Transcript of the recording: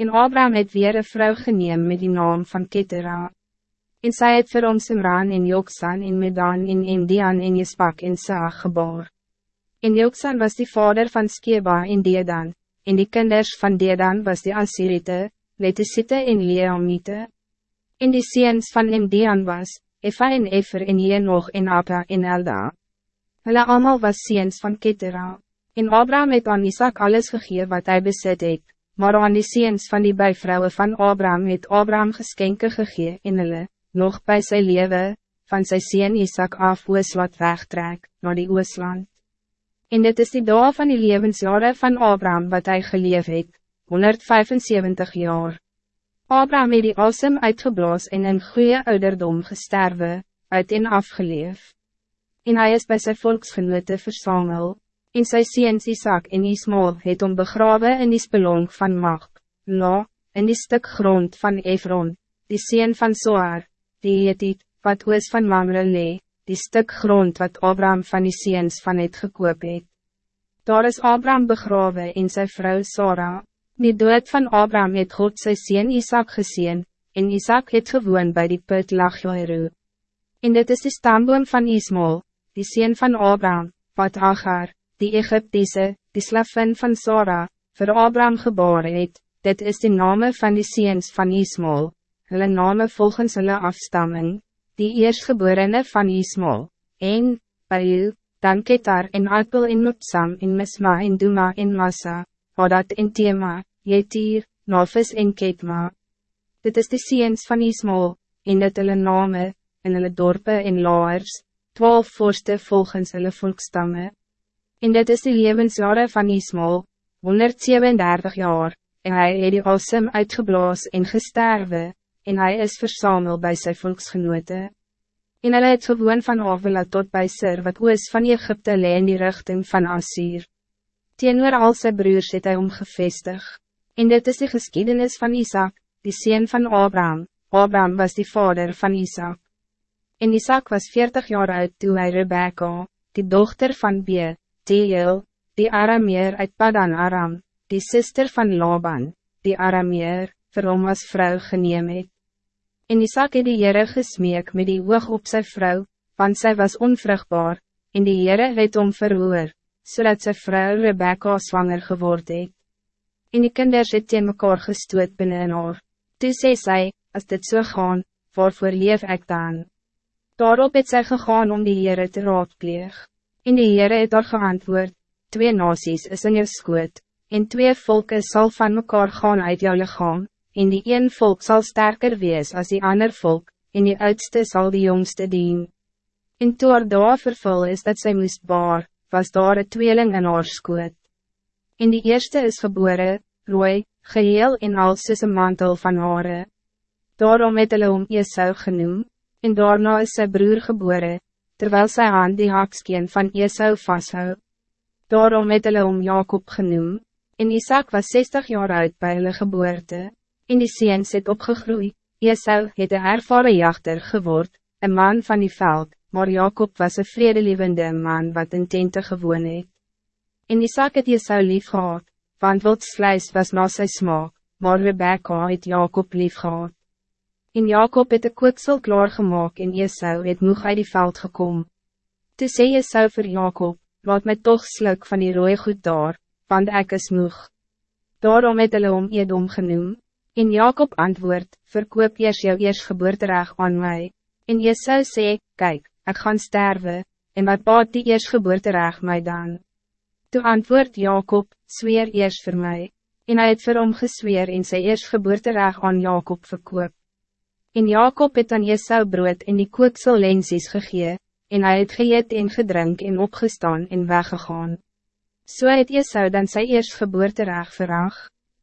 En Abraham het weer een vrouw geneem met die naam van Ketera. En sy het vir hom Simran en Joksan en Medan en Indian en Jespak en Saag geboor. En Joksan was die vader van Skeba en Dedan, en die kinders van Dedan was die Assyrite, Letisite en Leamite. En die seens van Indian was, Efa en Efer en Jenoch en Apa en Elda. Hulle allemaal was seens van Ketera. En Abraham het aan Isaac alles gegeven wat hij bezit het, maar aan die seens van die bijvrouwen van Abraham het Abraham geskenke gegee en hulle, nog bij zijn leven, van zijn seen Isaac af oos wat wegtrek, naar die oosland. En dit is die dag van die levensjaren van Abraham wat hij geleef het, 175 jaar. Abraham het die asem uitgeblaas en in goede ouderdom gesterwe, uit en afgeleef. En hij is bij zijn volksgenote versamel. En sy seens Isaac en Ismael het om begrawe in die spelonk van Mag, La, in die stuk grond van Efron, die seen van Soar, die Heetiet, wat oos van Mamre lee, die stuk grond wat Abraham van die seens van het gekoop het. Daar is Abraham begrawe en sy vrouw Sarah. Die dood van Abraham het God sy seen Isaac gezien, en Isaac het gewoon bij die put Lachjoeru. En dit is de stamboom van Ismael, die seen van Abraham, wat Agar, die Egyptische, die slavin van Sora, voor Abraham geboren het, dit is de name van die seens van Ismael, hulle name volgens hulle afstamming, die eerstgeborene van Ismael, en, Bayu, dan Ketar en Alpel en Mutsam en Misma en Duma en Massa, Hadad en Tema, Jetir, Nafis en Ketma. Dit is de seens van Ismael, en dit hulle name, en hulle dorpe en laers, twaalf voorste volgens hulle volkstammen. En dit is de levensjaren van Ismael, 137 jaar, en hij het die asem uitgeblaas en gesterwe, en hij is versamel bij zijn volksgenote. En hy het gewoon van Avila tot bij Sir wat oos van Egypte lee in die richting van Assur. Teenoor al sy broers het hy omgevestig. En dit is de geschiedenis van Isaac, die sien van Abraham. Abraham was die vader van Isaac. En Isaac was 40 jaar oud toen hij Rebecca, die dochter van Beer, Teel, die Arameer uit Padan Aram, die sister van Laban, die Arameer, vir hom as vrou geneem het. En Isaac het die Heere gesmeek met die oog op zijn vrouw, want zij was onvruchtbaar, en die Heere het om verhoor, zodat zijn vrouw Rebecca zwanger geword het. En die kinders het teen mekaar gestoot binnen in haar. Toe sê sy, as dit so gaan, waarvoor leef ek dan? Daarop het sy gegaan om die Heere te raadpleeg. En die Heere het daar geantwoord, twee nasies is in jou skoot, en twee volken zal van mekaar gaan uit jou lichaam, en die een volk zal sterker wees als die ander volk, en die oudste zal die jongste dien. En toe haar daar vervul is dat zij moest baar, was daar een tweeling in haar skoot. En die eerste is geboren, rooi, geheel en al soos een mantel van hare. Daarom het hulle om Esau genoem, en daarna is sy broer geboren, terwijl sy hand die hakskeen van Esau vasthou. Daarom het hulle om Jacob genoem, en Isaac was 60 jaar oud bij hulle geboorte, en die seens het opgegroeid. Esau het een ervaren jachter geword, een man van die veld, maar Jacob was een vredelievende man wat in tente gewoon het. En Isaac het Esau lief gehad, want wildsvleis was na sy smaak, maar Rebecca het Jacob lief gehad. En Jacob het de kooksel klaargemaak en Esau het moeg uit die veld gekom. Toe sê Esau vir Jacob, laat my toch sluk van die rooie goed daar, want ek is moeg. Daarom het hulle om Edom genoem, en Jacob antwoord, verkoop eers jou eers geboortereg aan mij. En Esau sê, kijk, ik gaan sterven, en wat baat die eers geboortereg my dan? Toe antwoord Jacob, zweer eers voor mij, en hy het vir hom gesweer en sy eers geboortereg aan Jacob verkoop. En Jacob het aan Esau brood en die kooksel lensies gegee, en hij het geëet en gedrink en opgestaan en weggegaan. So het Esau dan sy eerst geboorte reg verag.